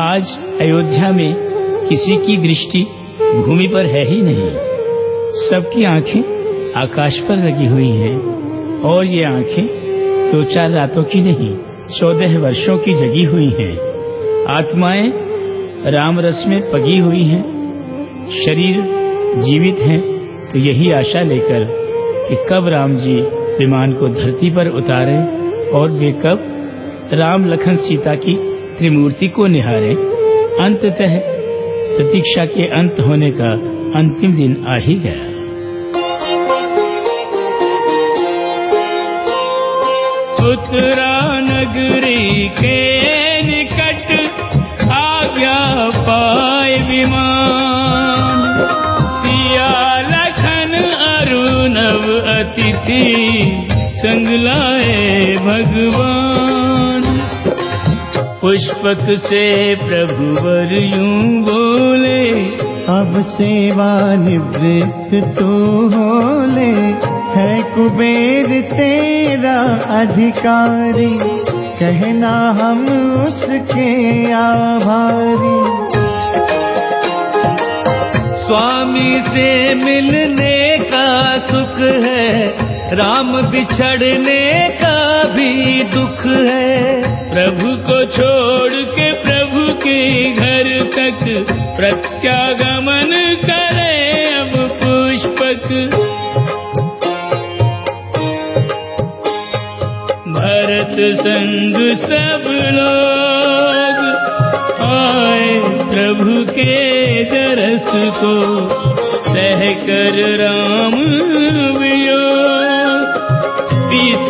आज अयोध्या में किसी की दृष्टि भूमि पर है ही नहीं। सबकी आँखें आकाश पर लगी हुई हैं और ये आँखें दो चार रातों की नहीं, चौदह वर्षों की जगी हुई हैं। आत्माएँ राम रस में पगी हुई हैं, शरीर जीवित हैं तो यही आशा लेकर कि कब राम जी विमान को धरती पर उतारे और वे कब राम लखन सीता की त्रिमूर्ति को निहारें। अंततः प्रतीक्षा के अंत होने का अंतिम दिन आ ही गया। उत्तरा नगरी के निकट आज्ञा पाए विमान। सिया लखन अरुणव अतिथि संग लाए भगवान। पुष्पक से प्रभु प्रभुवर यूँ बोले, अब सेवा निवृत्त तो हो ले है कुबेर तेरा अधिकारी, कहना हम उसके आभारी। स्वामी से मिलने का सुख है, राम बिछड़ने का भी दुख है। प्रभु को छोड़ के प्रभु के घर तक प्रत्यागमन करे अब पुष्पक। भरत संग सब लोग आए प्रभु के दरस को सह कर राम वियोग।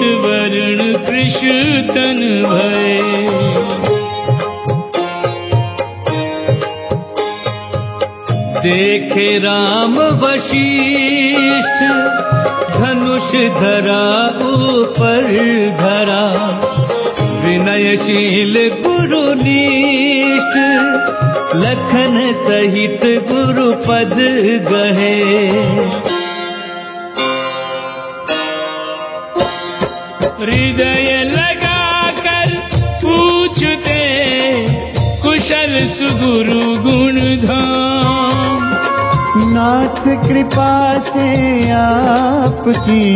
वर्ण कृष्ण तन भय। देखे राम वशिष्ठ धनुष धरा ऊपर धरा। विनयशील गुरुनिष्ठ लखन सहित गुरुपद गहे हृदय लगाकर पूछते कुशल सुगुरु गुण धाम नाथ कृपा से आपकी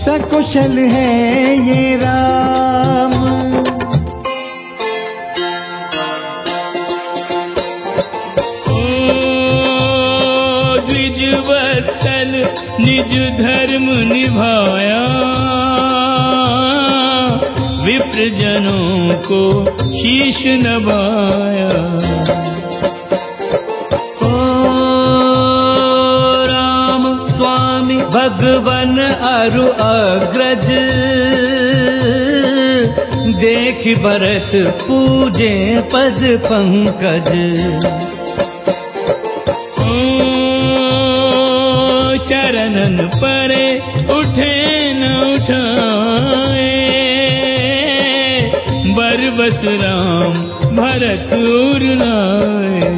सकुशल है ये राम। निज धर्म निभाया जनों को शीश नवाया ओ राम स्वामी, भगवन अरु अग्रज, देख भरत पूजे पद पंकज। चरणन परे बरबस राम भरत उर लाए।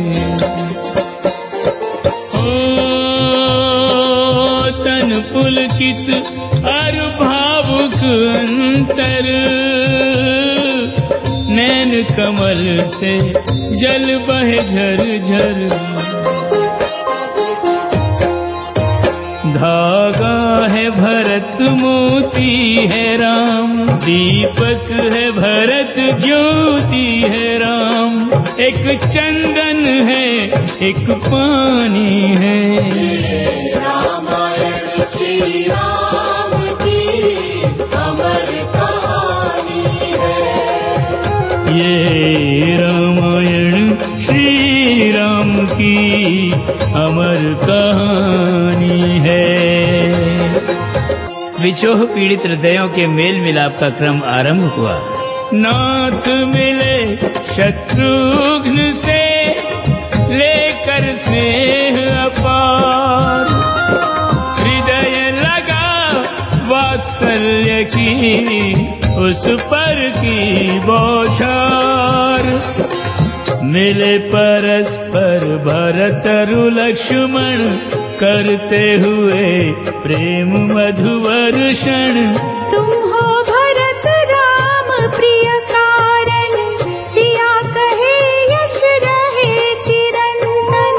ओ, तन पुलकित अर भावुक अंतर। नैन कमल से जल बहे झर झर। धागा है भरत मोती है राम। दीपक है भरत ज्योति है राम। एक चंदन है एक पानी है। रामायण श्री राम की अमर कहानी है। ये रामायण श्री राम की अमर कहानी है। विचोह पीड़ित हृदयों के मेल मिलाप का क्रम आरंभ हुआ। नाथ मिले शत्रुघ्न से, लेकर स्नेह अपार। हृदय लगा वात्सल्य की, उस पर की बौछार। मिले परस्पर भरतरुण करते हुए प्रेम मधु हो भरत राम प्रिय कारण दिया कहे यश रहे चिरंतन।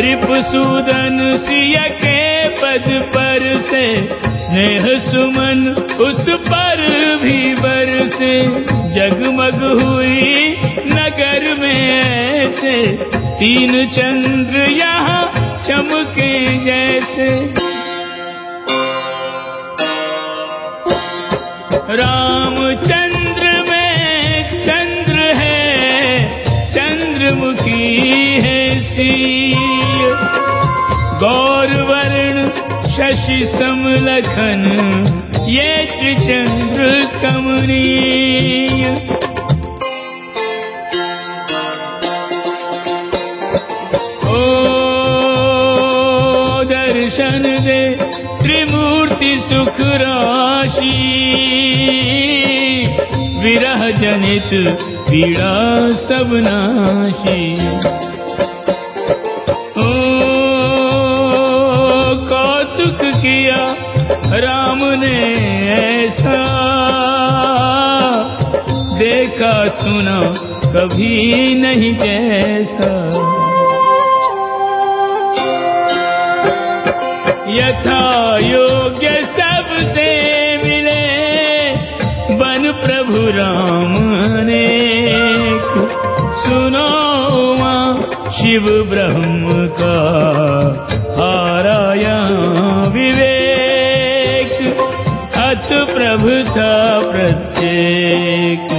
रिपुसूदन सिया के पद पर से स्नेह सुमन उस पर सुमन् विरु जगमग हुई नगर में ऐसे। तीन चंद्र यहाँ चमके जैसे। रामचंद्र में चंद्र है, चंद्रमुखी है सी गौर वर्ण शशि समलखन त्रिचंद्र कमनीय ओ दर्शन दे त्रिमूर्ति सुख राशि विरह जनित पीड़ा सब नाशी देखा सुना कभी नहीं जैसा। यथा योग्य सबसे मिले बन प्रभु राम अनेक। सुनो माँ शिव ब्रह्म का हाराया विवेक। अत प्रभु था प्रत्येक।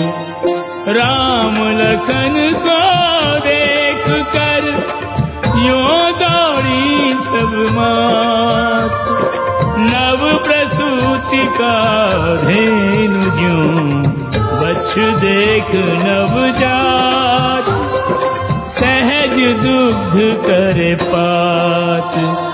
राम लखन को देख कर यो दौड़ी सब मात। नव प्रसूति का धेनु ज्यों बच्छ देख नव जात। सहज दुग्ध करे पात।